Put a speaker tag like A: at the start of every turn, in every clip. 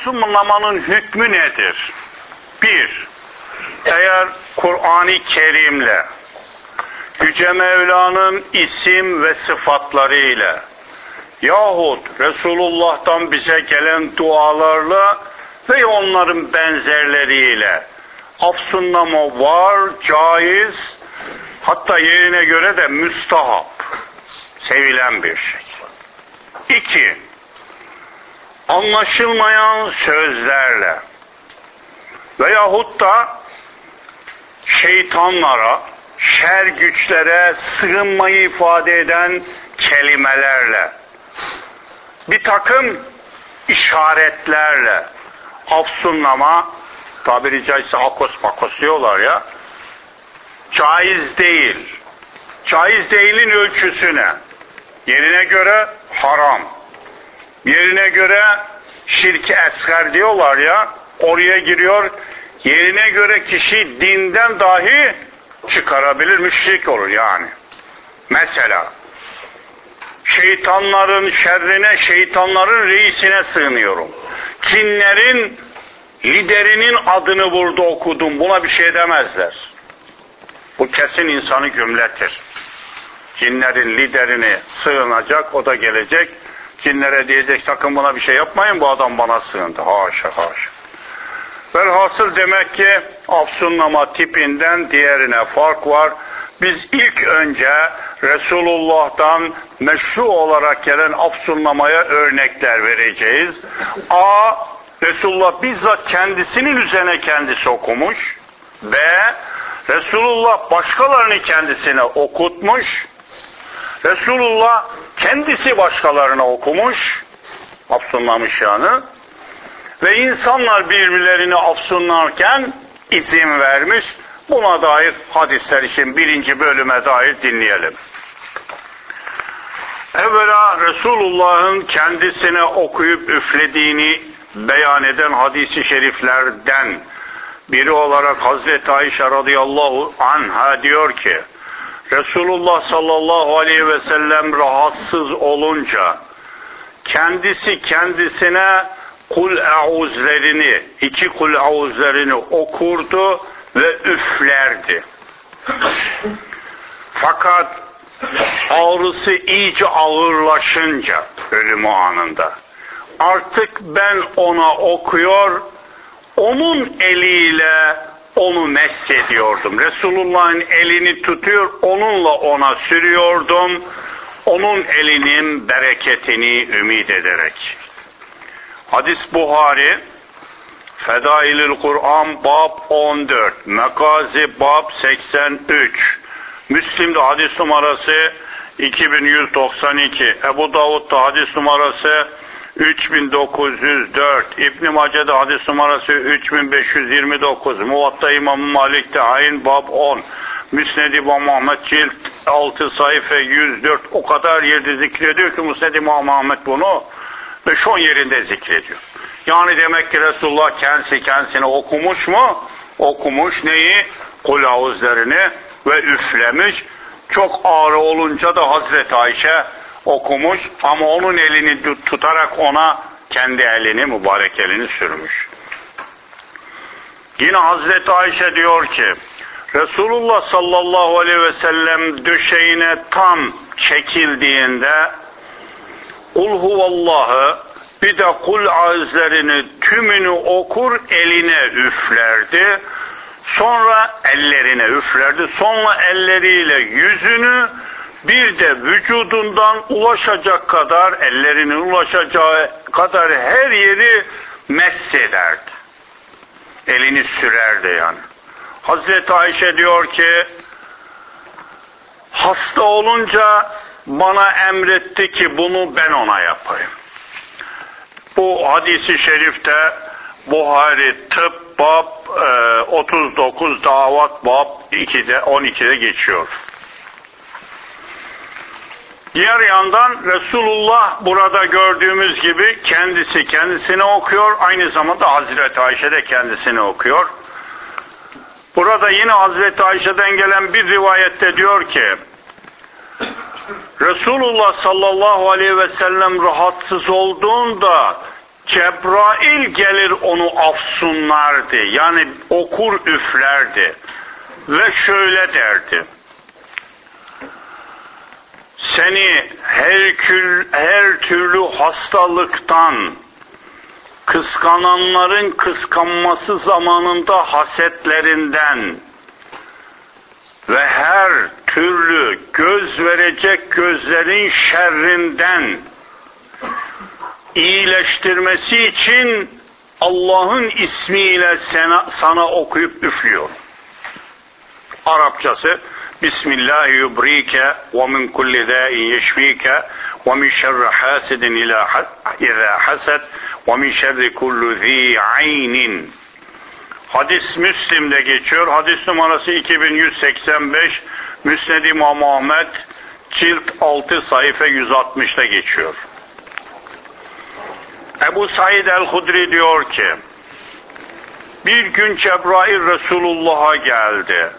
A: afsunlamanın hükmü nedir? Bir, eğer Kur'an-ı Kerim'le Yüce Mevla'nın isim ve sıfatlarıyla yahut Resulullah'tan bize gelen dualarla ve onların benzerleriyle afsunlama var, caiz, hatta yerine göre de müstahap, sevilen bir şey. İki, anlaşılmayan sözlerle veyahut da şeytanlara, şer güçlere sığınmayı ifade eden kelimelerle, bir takım işaretlerle afsunlama, tabiri caizse akos makos diyorlar ya, caiz değil. Caiz değilin ölçüsüne, yerine göre haram, yerine göre şirki esker diyorlar ya, oraya giriyor, yerine göre kişi dinden dahi çıkarabilir, müşrik olur yani. Mesela, şeytanların şerrine, şeytanların reisine sığınıyorum. Cinlerin liderinin adını burada okudum, buna bir şey demezler. Bu kesin insanı gümletir. Cinlerin liderini sığınacak, o da gelecek. Cinlere diyecek sakın buna bir şey yapmayın, bu adam bana sığındı. Haşa haşa. Velhasıl demek ki afsunlama tipinden diğerine fark var. Biz ilk önce Resulullah'tan meşru olarak gelen afsunlamaya örnekler vereceğiz. A. Resulullah bizzat kendisinin üzerine kendisi okumuş. B. Resulullah başkalarını kendisine okutmuş. Resulullah kendisi başkalarına okumuş. Afsunlamış yani. Ve insanlar birbirlerini afsunlarken izin vermiş. Buna dair hadisler için birinci bölüme dair dinleyelim. Evvela Resulullah'ın kendisine okuyup üflediğini beyan eden hadisi şeriflerden biri olarak Hazreti Ayşe radıyallahu anha diyor ki Resulullah sallallahu aleyhi ve sellem rahatsız olunca kendisi kendisine kul euzlerini, iki kul euzlerini okurdu ve üflerdi. Fakat ağrısı iyice ağırlaşınca ölümü anında artık ben ona okuyor onun eliyle onu messediyordum. Resulullah'ın elini tutuyor onunla ona sürüyordum. Onun elinin bereketini ümit ederek. Hadis Buhari Fedailül Kur'an bab 14 Mekazi bab 83 Müslim'de hadis numarası 2192 Ebu Davud'da hadis numarası 3904 İbn Mace'de hadis numarası 3529 Muvatta İmam Malik'te Ayn Bab 10 Müsned İmam Ahmet cilt 6 sayfa 104 o kadar yerde zikrediyor ki Müsned İmam Ahmet bunu ve şu yerinde zikrediyor. Yani demek ki Resulullah kendisi kendisine okumuş mu? Okumuş neyi? Kulavuzlarını ve üflemiş. Çok ağrı olunca da Hazreti Ayşe okumuş ama onun elini tutarak ona kendi elini, mübarek elini sürmüş. Yine Hazreti Ayşe diyor ki, Resulullah sallallahu aleyhi ve sellem döşeğine tam çekildiğinde kul huvallahı bir de kul azlerini tümünü okur eline üflerdi. Sonra ellerine üflerdi. Sonra elleriyle yüzünü bir de vücudundan ulaşacak kadar ellerinin ulaşacağı kadar her yeri messederdi. Elini sürerdi yani. Hazreti Ayşe diyor ki hasta olunca bana emretti ki bunu ben ona yapayım. Bu hadisi şerifte Buhari tıp bab e, 39 davat bab 2'de 12'de geçiyor. Diğer yandan Resulullah burada gördüğümüz gibi kendisi kendisine okuyor. Aynı zamanda Hazreti Ayşe de kendisini okuyor. Burada yine Hazreti Ayşe'den gelen bir rivayette diyor ki Resulullah sallallahu aleyhi ve sellem rahatsız olduğunda Cebrail gelir onu afsunlardı. Yani okur üflerdi. Ve şöyle derdi. Seni her, kül, her türlü hastalıktan, kıskananların kıskanması zamanında hasetlerinden ve her türlü göz verecek gözlerin şerrinden iyileştirmesi için Allah'ın ismiyle sana, sana okuyup üflüyor. Arapçası Bismillah yubrike ve min kulli zâin yeşfike ve min şerri hasidin izâ hased ve min şerri kullu zî aynin Hadis Müslim'de geçiyor. Hadis numarası 2185 Müsned İmam Ahmet cilt 6 sayfa 160'da geçiyor. Ebu Said el-Hudri diyor ki bir gün Cebrail Resulullah'a geldi.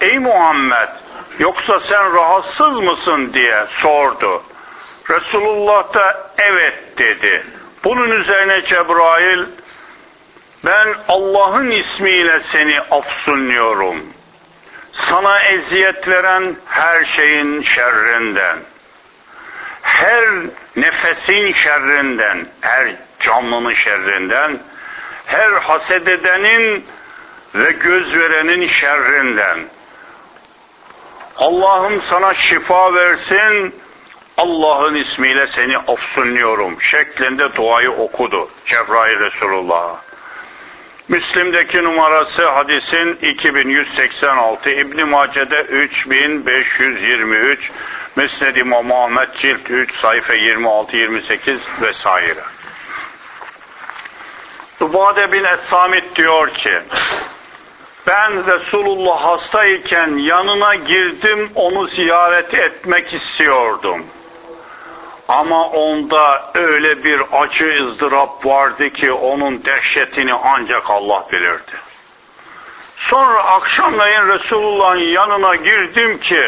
A: Ey Muhammed yoksa sen rahatsız mısın diye sordu. Resulullah da evet dedi. Bunun üzerine Cebrail ben Allah'ın ismiyle seni afsunluyorum. Sana eziyet veren her şeyin şerrinden, her nefesin şerrinden, her canlının şerrinden, her haset edenin ve göz verenin şerrinden. Allah'ım sana şifa versin, Allah'ın ismiyle seni afsunluyorum şeklinde duayı okudu Cebrail Resulullah'a. Müslim'deki numarası hadisin 2186, İbn Mace'de 3523, Müsned İmam Ahmed cilt 3 sayfa 26 28 vesaire. Ubade bin Es-Samit diyor ki ben Resulullah hastayken yanına girdim onu ziyaret etmek istiyordum. Ama onda öyle bir acı ızdırap vardı ki onun dehşetini ancak Allah bilirdi. Sonra akşamleyin Resulullah'ın yanına girdim ki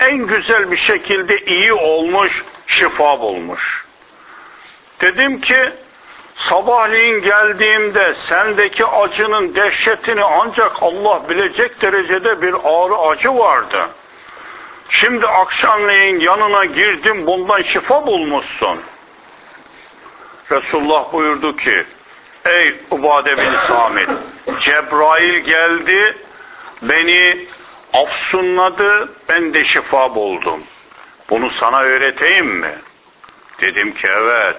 A: en güzel bir şekilde iyi olmuş, şifa bulmuş. Dedim ki sabahleyin geldiğimde sendeki acının dehşetini ancak Allah bilecek derecede bir ağrı acı vardı. Şimdi akşamleyin yanına girdim bundan şifa bulmuşsun. Resulullah buyurdu ki ey Ubade bin Samit Cebrail geldi beni afsunladı ben de şifa buldum. Bunu sana öğreteyim mi? Dedim ki evet.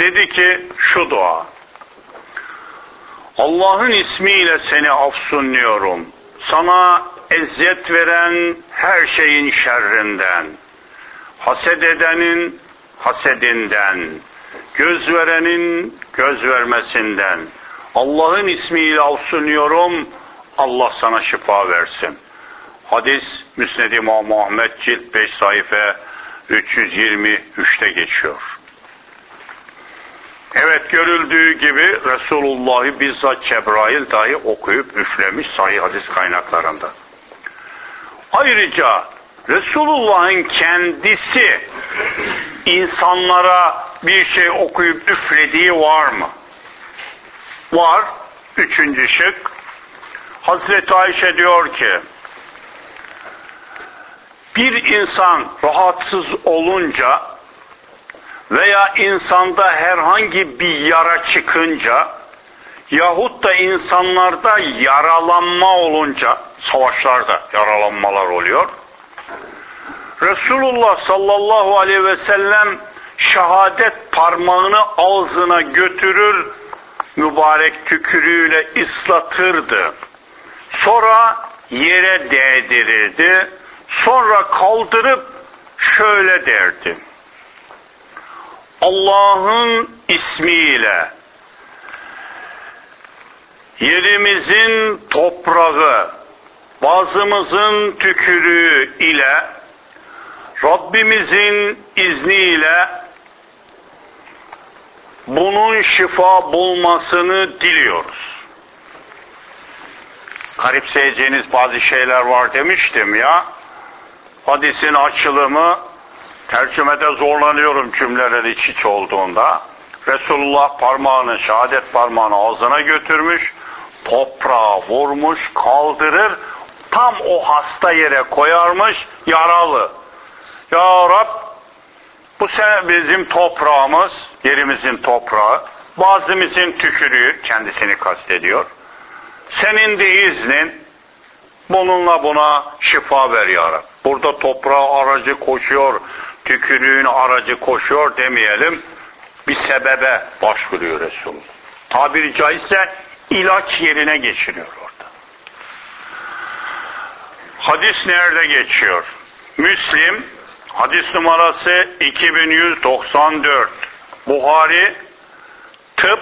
A: Dedi ki şu dua. Allah'ın ismiyle seni afsunluyorum. Sana eziyet veren her şeyin şerrinden, haset edenin hasedinden, göz verenin göz vermesinden, Allah'ın ismiyle avsunuyorum, Allah sana şifa versin. Hadis Müsned İmam Muhammed cilt 5 sayfa 323'te geçiyor. Evet görüldüğü gibi Resulullah'ı bizzat Cebrail dahi okuyup üflemiş sahih hadis kaynaklarında. Ayrıca Resulullah'ın kendisi insanlara bir şey okuyup üflediği var mı? Var. Üçüncü şık. Hazreti Ayşe diyor ki bir insan rahatsız olunca veya insanda herhangi bir yara çıkınca yahut da insanlarda yaralanma olunca savaşlarda yaralanmalar oluyor. Resulullah sallallahu aleyhi ve sellem şehadet parmağını ağzına götürür, mübarek tükürüğüyle ıslatırdı. Sonra yere değdirirdi. Sonra kaldırıp şöyle derdi. Allah'ın ismiyle yerimizin toprağı bazımızın tükürüğü ile Rabbimizin izniyle bunun şifa bulmasını diliyoruz. Garipseyeceğiniz bazı şeyler var demiştim ya. Hadisin açılımı tercümede zorlanıyorum cümleler iç iç olduğunda. Resulullah parmağını, şehadet parmağını ağzına götürmüş, toprağa vurmuş, kaldırır, tam o hasta yere koyarmış, yaralı. Ya Rab, bu sen bizim toprağımız, yerimizin toprağı, bazımızın tükürüğü, kendisini kastediyor. Senin de iznin, bununla buna şifa ver ya Rab. Burada toprağa aracı koşuyor, tükürüğün aracı koşuyor demeyelim. Bir sebebe başvuruyor Resulullah. Tabiri caizse ilaç yerine geçiriyor orada. Hadis nerede geçiyor? Müslim hadis numarası 2194. Buhari tıp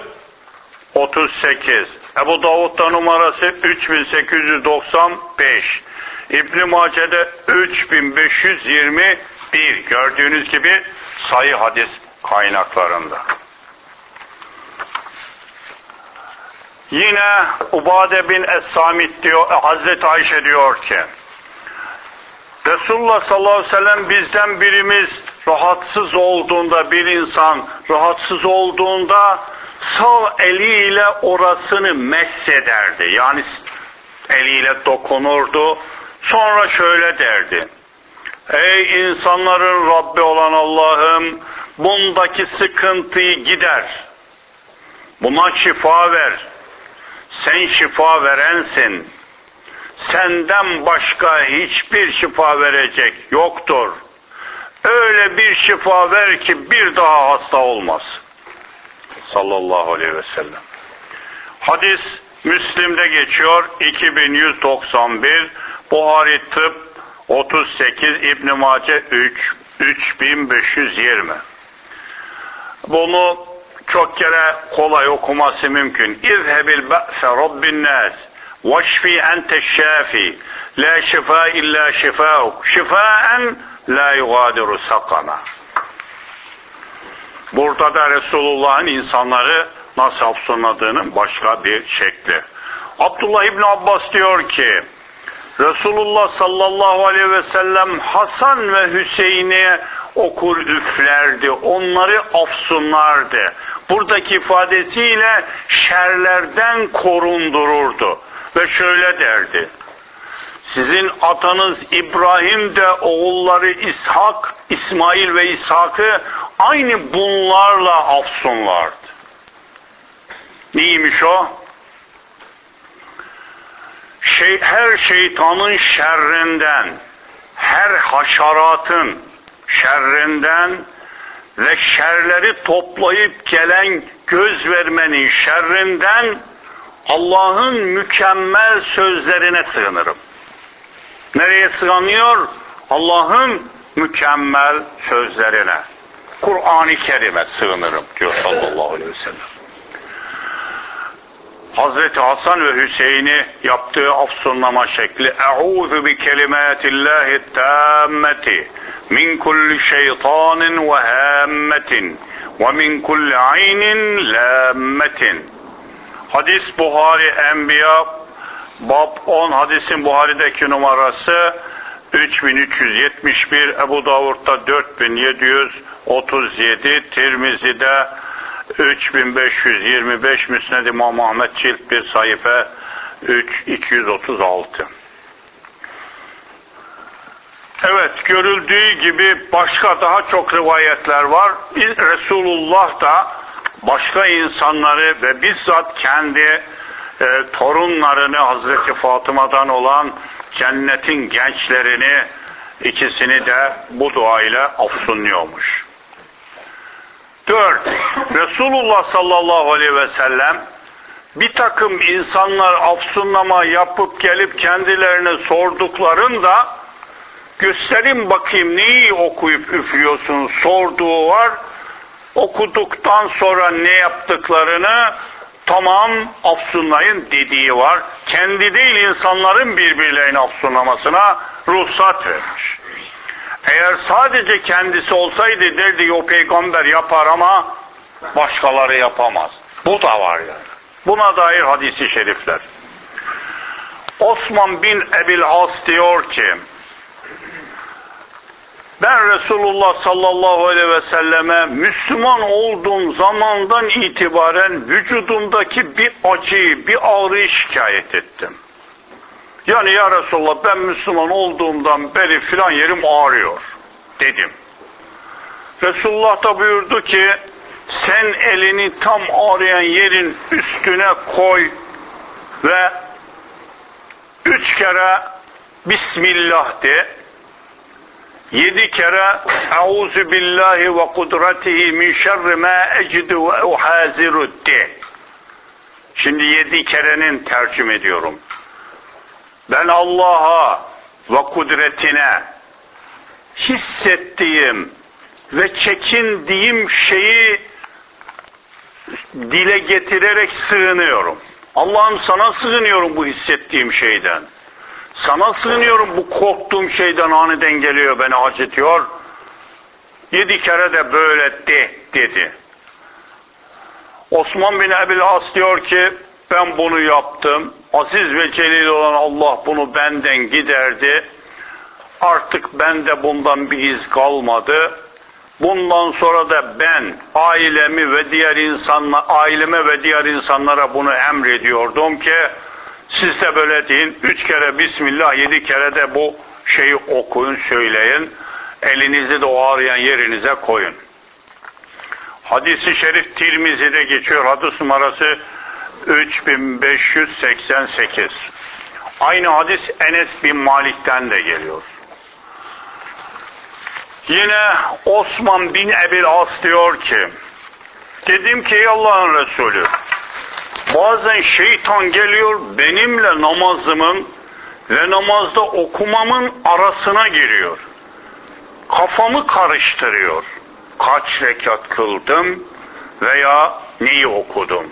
A: 38. Ebu Davud'da numarası 3895. İbn-i Mace'de 3521. Gördüğünüz gibi sayı hadis kaynaklarında. Yine Ubade bin Es-Samit diyor, Hazreti Ayşe diyor ki Resulullah sallallahu aleyhi ve sellem bizden birimiz rahatsız olduğunda bir insan rahatsız olduğunda sağ eliyle orasını meshederdi. Yani eliyle dokunurdu. Sonra şöyle derdi. Ey insanların Rabbi olan Allah'ım bundaki sıkıntıyı gider. Buna şifa ver. Sen şifa verensin. Senden başka hiçbir şifa verecek yoktur. Öyle bir şifa ver ki bir daha hasta olmaz. Sallallahu aleyhi ve sellem. Hadis Müslim'de geçiyor 2191, Buhari Tıp 38, İbn Mace 3 3520. Bunu çok kere kolay okuması mümkün. İzhebil ba'se rabbin nas veşfi ente şafi la şifa illa şifauk şifaen la yugadiru sakama. Burada da Resulullah'ın insanları nasıl afsunladığının başka bir şekli. Abdullah İbni Abbas diyor ki Resulullah sallallahu aleyhi ve sellem Hasan ve Hüseyin'e okur üflerdi. Onları afsunlardı. Buradaki ifadesiyle şerlerden korundururdu. Ve şöyle derdi. Sizin atanız İbrahim de oğulları İshak, İsmail ve İshak'ı aynı bunlarla afsunlardı. Neymiş o? Şey, her şeytanın şerrinden, her haşeratın şerrinden ve şerleri toplayıp gelen göz vermenin şerrinden Allah'ın mükemmel sözlerine sığınırım. Nereye sığınıyor? Allah'ın mükemmel sözlerine. Kur'an-ı Kerim'e sığınırım diyor sallallahu aleyhi ve sellem. Hazreti Hasan ve Hüseyin'i yaptığı afsunlama şekli Eûzu bi kelimâtillâhi tâmmeti min kulli şeytanin ve hâmmetin ve min kulli aynin lâmmetin. Hadis Buhari Enbiya Bab 10 hadisin Buhari'deki numarası 3371 Ebu Davud'da 4737 Tirmizi'de 3525 Müsned İmam Ahmet cilt bir sayfa 3 236 Evet görüldüğü gibi başka daha çok rivayetler var. Resulullah da başka insanları ve bizzat kendi e, torunlarını Hazreti Fatıma'dan olan cennetin gençlerini ikisini de bu duayla afsunluyormuş. Dört, Resulullah sallallahu aleyhi ve sellem bir takım insanlar afsunlama yapıp gelip kendilerine sorduklarında gösterin bakayım neyi okuyup üflüyorsun sorduğu var. Okuduktan sonra ne yaptıklarını tamam afsunlayın dediği var. Kendi değil insanların birbirlerine afsunlamasına ruhsat vermiş. Eğer sadece kendisi olsaydı derdi o peygamber yapar ama başkaları yapamaz. Bu da var yani. Buna dair hadisi şerifler. Osman bin Ebil As diyor ki Ben Resulullah sallallahu aleyhi ve selleme Müslüman olduğum zamandan itibaren vücudumdaki bir acıyı, bir ağrıyı şikayet ettim. Yani ya Resulullah ben Müslüman olduğumdan beri filan yerim ağrıyor dedim. Resulullah da buyurdu ki sen elini tam ağrıyan yerin üstüne koy ve üç kere Bismillah de yedi kere Euzu billahi ve kudretihi min şerri ma ecidu ve uhaziru de. Şimdi yedi kerenin tercüme ediyorum. Ben Allah'a ve kudretine hissettiğim ve çekindiğim şeyi dile getirerek sığınıyorum. Allah'ım sana sığınıyorum bu hissettiğim şeyden. Sana sığınıyorum bu korktuğum şeyden aniden geliyor beni acıtıyor. Yedi kere de böyle de dedi. Osman bin Ebil As diyor ki ben bunu yaptım. Aziz ve celil olan Allah bunu benden giderdi. Artık bende bundan bir iz kalmadı. Bundan sonra da ben ailemi ve diğer insanla aileme ve diğer insanlara bunu emrediyordum ki siz de böyle deyin. Üç kere Bismillah, yedi kere de bu şeyi okuyun, söyleyin. Elinizi de o ağrıyan yerinize koyun. Hadisi şerif Tirmizi'de geçiyor. Hadis numarası 3588. Aynı hadis Enes bin Malik'ten de geliyor. Yine Osman bin Ebil As diyor ki dedim ki Allah'ın Resulü bazen şeytan geliyor benimle namazımın ve namazda okumamın arasına giriyor. Kafamı karıştırıyor. Kaç rekat kıldım veya neyi okudum.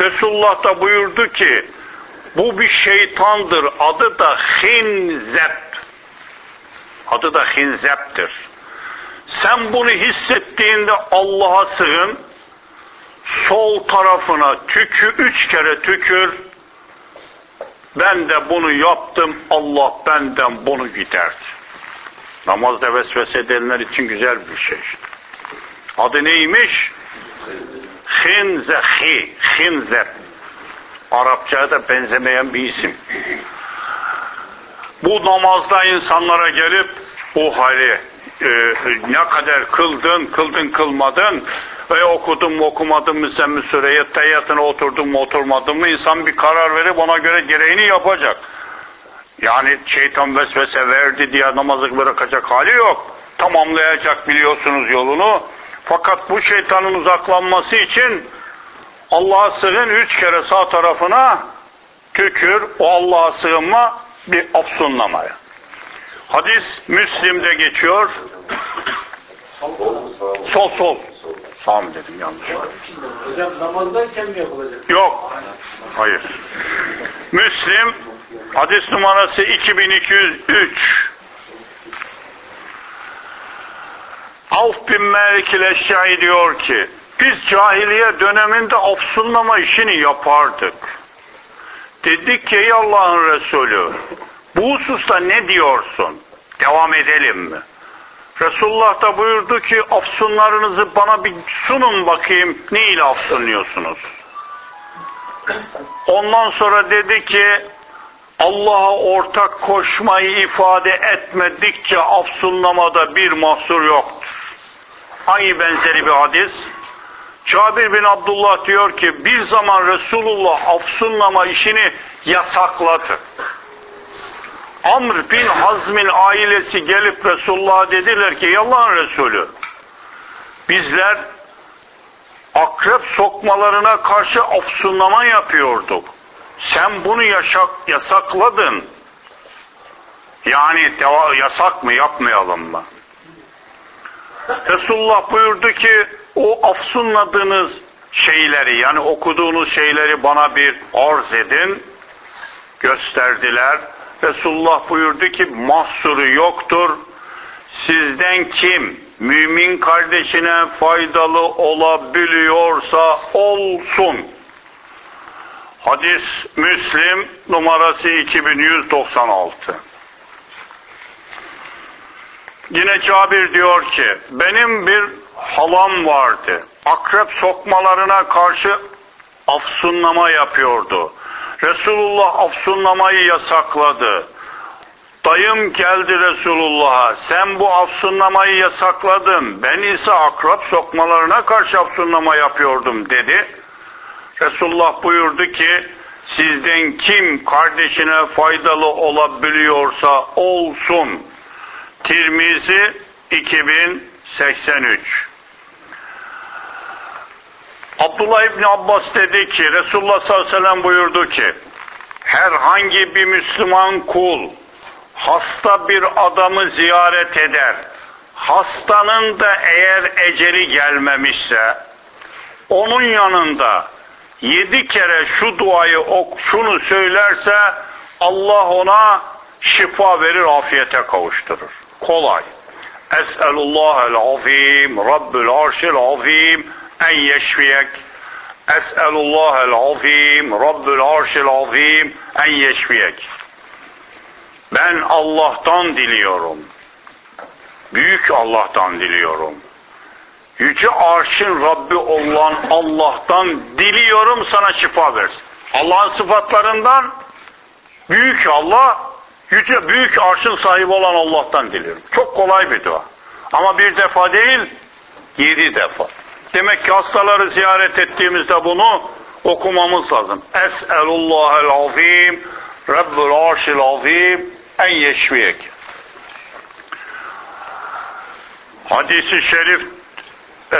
A: Resulullah da buyurdu ki bu bir şeytandır. Adı da Hinzep. Adı da Hinzep'tir. Sen bunu hissettiğinde Allah'a sığın. Sol tarafına tükür, üç kere tükür. Ben de bunu yaptım. Allah benden bunu giderdi. Namazda vesvese edenler için güzel bir şey. Adı neymiş? Hinzehi, Hinzep. Arapçaya da benzemeyen bir isim. Bu namazda insanlara gelip o hali e, ne kadar kıldın, kıldın kılmadın ve okudun mu okumadın mı sen mi süreye teyyatına oturdun mu oturmadın mı insan bir karar verip ona göre gereğini yapacak. Yani şeytan vesvese verdi diye namazı bırakacak hali yok. Tamamlayacak biliyorsunuz yolunu. Fakat bu şeytanın uzaklanması için Allah'a sığın üç kere sağ tarafına tükür o Allah'a sığınma bir afsunlamaya. Hadis Müslim'de geçiyor. Sol sol. Sağ mı dedim yanlış.
B: Hocam namazdayken mi yapılacak?
A: Yok. Hayır. Müslim hadis numarası 2203. Avf bin Malik el diyor ki biz cahiliye döneminde afsunlama işini yapardık. Dedik ki ey Allah'ın Resulü bu hususta ne diyorsun? Devam edelim mi? Resulullah da buyurdu ki afsunlarınızı bana bir sunun bakayım ne ile afsunluyorsunuz? Ondan sonra dedi ki Allah'a ortak koşmayı ifade etmedikçe afsunlamada bir mahsur yoktur. Aynı benzeri bir hadis. Cabir bin Abdullah diyor ki bir zaman Resulullah afsunlama işini yasakladı. Amr bin Hazm'in ailesi gelip Resulullah'a dediler ki Allah'ın Resulü bizler akrep sokmalarına karşı afsunlama yapıyorduk. Sen bunu yaşak, yasakladın. Yani yasak mı yapmayalım mı? Resulullah buyurdu ki o afsunladığınız şeyleri yani okuduğunuz şeyleri bana bir arz edin. Gösterdiler. Resulullah buyurdu ki mahsuru yoktur. Sizden kim mümin kardeşine faydalı olabiliyorsa olsun. Hadis Müslim numarası 2196. Yine Cabir diyor ki benim bir halam vardı. Akrep sokmalarına karşı afsunlama yapıyordu. Resulullah afsunlamayı yasakladı. Dayım geldi Resulullah'a. Sen bu afsunlamayı yasakladın. Ben ise akrep sokmalarına karşı afsunlama yapıyordum dedi. Resulullah buyurdu ki sizden kim kardeşine faydalı olabiliyorsa olsun. Tirmizi 2083 Abdullah İbni Abbas dedi ki Resulullah sallallahu aleyhi ve sellem buyurdu ki herhangi bir Müslüman kul hasta bir adamı ziyaret eder. Hastanın da eğer eceli gelmemişse onun yanında yedi kere şu duayı ok, şunu söylerse Allah ona şifa verir, afiyete kavuşturur. Kolay. Es'elullahel azim, Rabbül arşil azim en yeşfiyek. Es'elullahel azim, Rabbül arşil azim en yeşfiyek. Ben Allah'tan diliyorum. Büyük Allah'tan diliyorum. Yüce arşın Rabbi olan Allah'tan diliyorum sana şifa versin. Allah'ın sıfatlarından büyük Allah, yüce büyük arşın sahibi olan Allah'tan diliyorum. Çok kolay bir dua. Ama bir defa değil, yedi defa. Demek ki hastaları ziyaret ettiğimizde bunu okumamız lazım. Es'elullahel azim, Rabbul arşil azim, en yeşfiyek. Hadisi şerif e,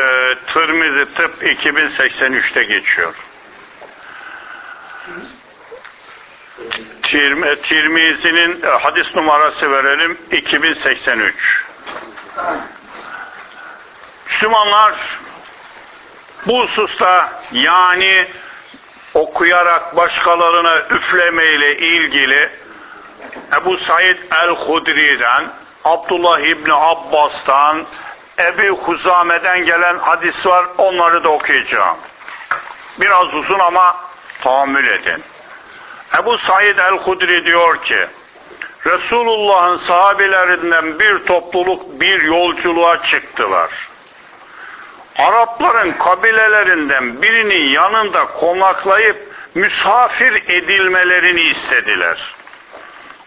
A: Tirmizi Tıp 2083'te geçiyor. Tirmizi'nin e, hadis numarası verelim 2083. Müslümanlar bu hususta yani okuyarak başkalarına üflemeyle ilgili Ebu Said el-Hudri'den, Abdullah İbni Abbas'tan, Ebu Huzame'den gelen hadis var, onları da okuyacağım. Biraz uzun ama tahammül edin. Ebu Said el-Hudri diyor ki, Resulullah'ın sahabelerinden bir topluluk bir yolculuğa çıktılar. Arapların kabilelerinden birinin yanında konaklayıp misafir edilmelerini istediler.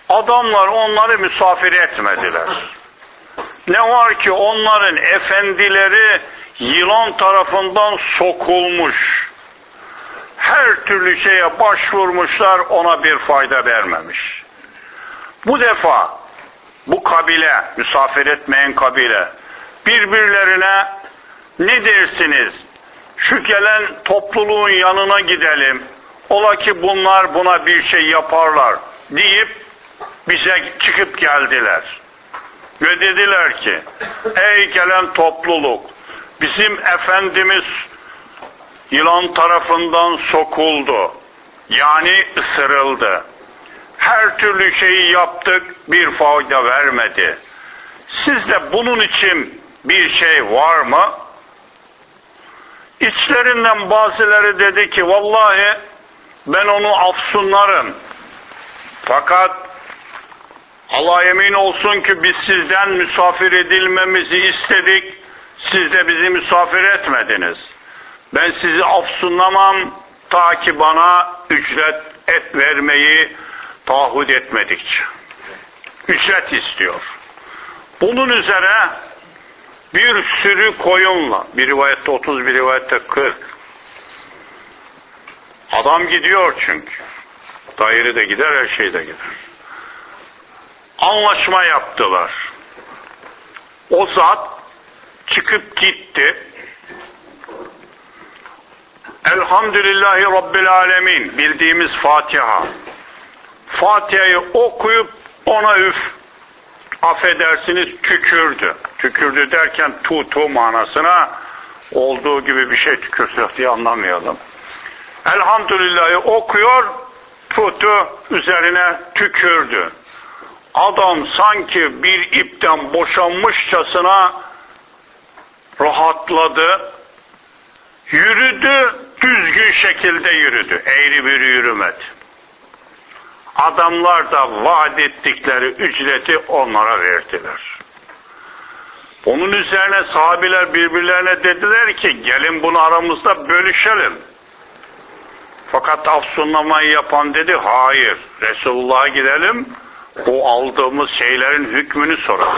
A: Adamlar onları misafir etmediler. Ne var ki onların efendileri yılan tarafından sokulmuş. Her türlü şeye başvurmuşlar ona bir fayda vermemiş. Bu defa bu kabile, misafir etmeyen kabile birbirlerine ne dersiniz? Şu gelen topluluğun yanına gidelim. Ola ki bunlar buna bir şey yaparlar deyip bize çıkıp geldiler. Ve dediler ki ey gelen topluluk bizim Efendimiz yılan tarafından sokuldu. Yani ısırıldı. Her türlü şeyi yaptık bir fayda vermedi. Sizde bunun için bir şey var mı? İçlerinden bazıları dedi ki vallahi ben onu afsunlarım. Fakat Allah emin olsun ki biz sizden misafir edilmemizi istedik. Siz de bizi misafir etmediniz. Ben sizi afsunlamam ta ki bana ücret et vermeyi taahhüt etmedikçe. Ücret istiyor. Bunun üzere bir sürü koyunla, bir rivayette 30, bir rivayette 40. Adam gidiyor çünkü. Daire de gider, her şey de gider. Anlaşma yaptılar. O zat çıkıp gitti. Elhamdülillahi Rabbil Alemin bildiğimiz Fatiha. Fatiha'yı okuyup ona üf affedersiniz tükürdü. Tükürdü derken tu tu manasına olduğu gibi bir şey tükürsün diye anlamayalım. Elhamdülillah'ı okuyor tutu üzerine tükürdü. Adam sanki bir ipten boşanmışçasına rahatladı. Yürüdü, düzgün şekilde yürüdü. Eğri bir yürümedi. Adamlar da vaat ettikleri ücreti onlara verdiler. Onun üzerine sahabiler birbirlerine dediler ki gelin bunu aramızda bölüşelim. Fakat afsunlamayı yapan dedi hayır Resulullah'a gidelim o aldığımız şeylerin hükmünü soralım.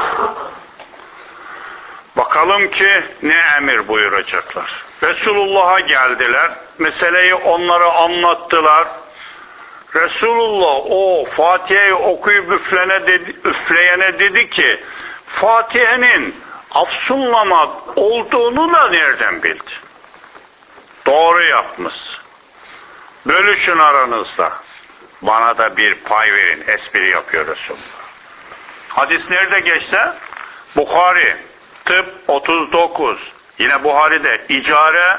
A: Bakalım ki ne emir buyuracaklar. Resulullah'a geldiler. Meseleyi onlara anlattılar. Resulullah o Fatiha'yı okuyup üflene dedi, üfleyene dedi ki Fatiha'nın afsunlama olduğunu da nereden bildi? Doğru yapmış. Bölüşün aranızda. Bana da bir pay verin. Espri yapıyor Resulullah. Hadis nerede geçse? Bukhari. Tıp 39. Yine Buhari'de icare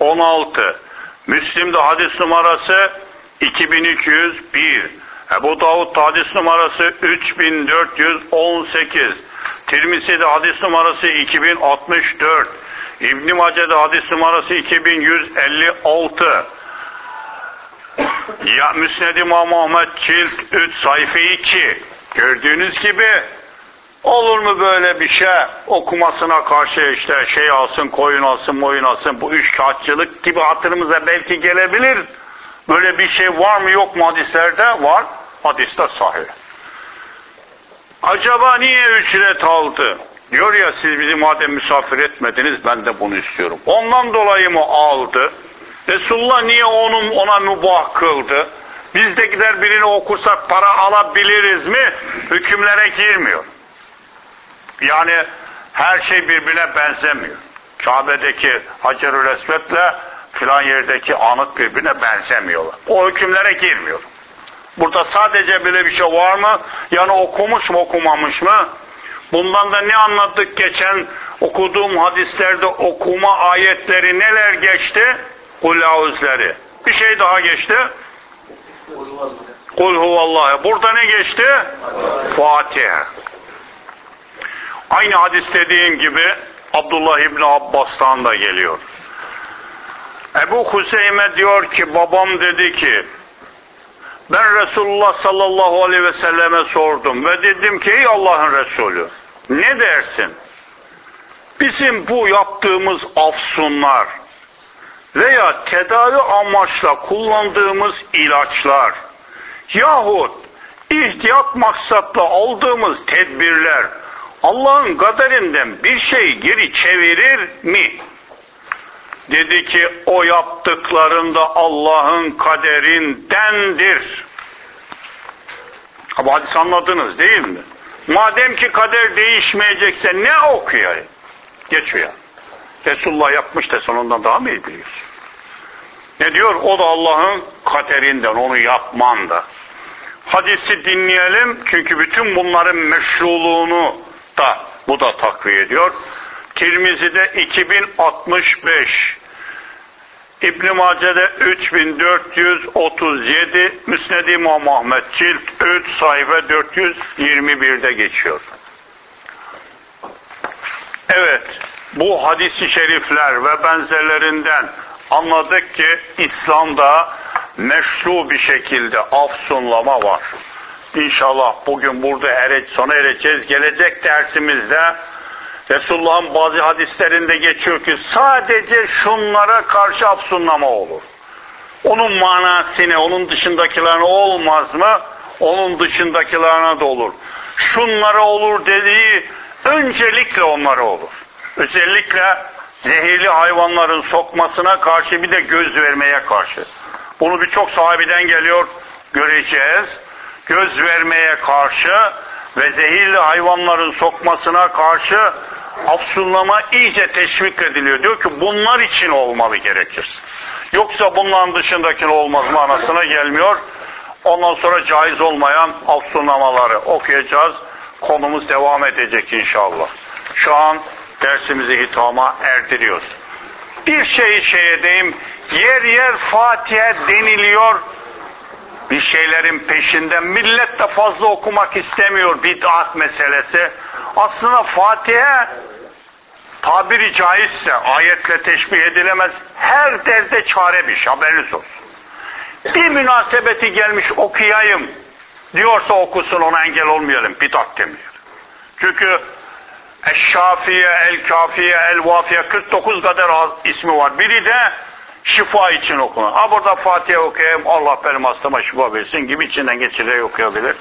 A: 16. Müslim'de hadis numarası 2201. Ebu Davud hadis numarası 3418. Tirmizi'de hadis numarası 2064. İbn-i Mace'de hadis numarası 2156. Ya Müsned İmam Ahmet Cilt 3 sayfa 2. Gördüğünüz gibi olur mu böyle bir şey okumasına karşı işte şey alsın koyun alsın moyun alsın bu üç kağıtçılık gibi hatırımıza belki gelebilir. Böyle bir şey var mı yok mu hadislerde? Var. Hadiste sahih. Acaba niye ücret aldı? Diyor ya siz bizi madem misafir etmediniz ben de bunu istiyorum. Ondan dolayı mı aldı? Resulullah niye onun ona mübah kıldı? Biz de gider birini okursak para alabiliriz mi? Hükümlere girmiyor. Yani her şey birbirine benzemiyor. Kabe'deki Hacerül Esved'le filan yerdeki anıt birbirine benzemiyorlar. O hükümlere girmiyor. Burada sadece böyle bir şey var mı? Yani okumuş mu okumamış mı? Bundan da ne anlattık geçen okuduğum hadislerde okuma ayetleri neler geçti? Kulauzleri. Bir şey daha geçti. Kul huvallahu. Burada ne geçti? Fatiha. Aynı hadis dediğim gibi Abdullah İbni Abbas'tan da geliyor. Ebu Huseyme diyor ki babam dedi ki ben Resulullah sallallahu aleyhi ve selleme sordum ve dedim ki ey Allah'ın Resulü ne dersin? Bizim bu yaptığımız afsunlar veya tedavi amaçla kullandığımız ilaçlar yahut ihtiyat maksatla aldığımız tedbirler Allah'ın kaderinden bir şey geri çevirir mi? Dedi ki o yaptıklarında Allah'ın kaderindendir. Ama hadis anladınız değil mi? Madem ki kader değişmeyecekse ne okuyor? Geçiyor. Resulullah yapmış da sonundan daha mı iyi biliyorsun? Ne diyor? O da Allah'ın kaderinden, onu yapman da. Hadisi dinleyelim çünkü bütün bunların meşruluğunu da bu da takviye ediyor. Tirmizi'de 2065, İbn-i Mace'de 3437, Müsned İmam Ahmet Cilt 3 sayfa 421'de geçiyor. Evet, bu hadisi şerifler ve benzerlerinden anladık ki İslam'da meşru bir şekilde afsunlama var. İnşallah bugün burada ere, sona ereceğiz. Gelecek dersimizde Resulullah'ın bazı hadislerinde geçiyor ki sadece şunlara karşı afsunlama olur. Onun manasını, onun dışındakilerine olmaz mı? Onun dışındakilerine de olur. Şunlara olur dediği öncelikle onlara olur. Özellikle zehirli hayvanların sokmasına karşı bir de göz vermeye karşı. Bunu birçok sahabeden geliyor göreceğiz. Göz vermeye karşı ve zehirli hayvanların sokmasına karşı afsunlama iyice teşvik ediliyor. Diyor ki bunlar için olmalı gerekir. Yoksa bunların dışındakinin olmaz manasına gelmiyor. Ondan sonra caiz olmayan afsunlamaları okuyacağız. Konumuz devam edecek inşallah. Şu an dersimizi hitama erdiriyoruz. Bir şeyi şey edeyim. Yer yer Fatiha deniliyor. Bir şeylerin peşinden millet de fazla okumak istemiyor bid'at meselesi. Aslında Fatiha tabiri caizse ayetle teşbih edilemez her derde çare bir şey haberiniz olsun. Bir münasebeti gelmiş okuyayım diyorsa okusun ona engel olmayalım bidat demeyelim. Çünkü Eşşafiye, El-Kafiye, El-Vafiye 49 kadar ismi var. Biri de şifa için okunan. Ha burada Fatiha okuyayım, Allah benim hastama şifa versin gibi içinden geçirerek okuyabilir.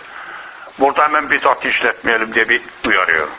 A: Burada hemen bir bidat işletmeyelim diye bir uyarıyorum.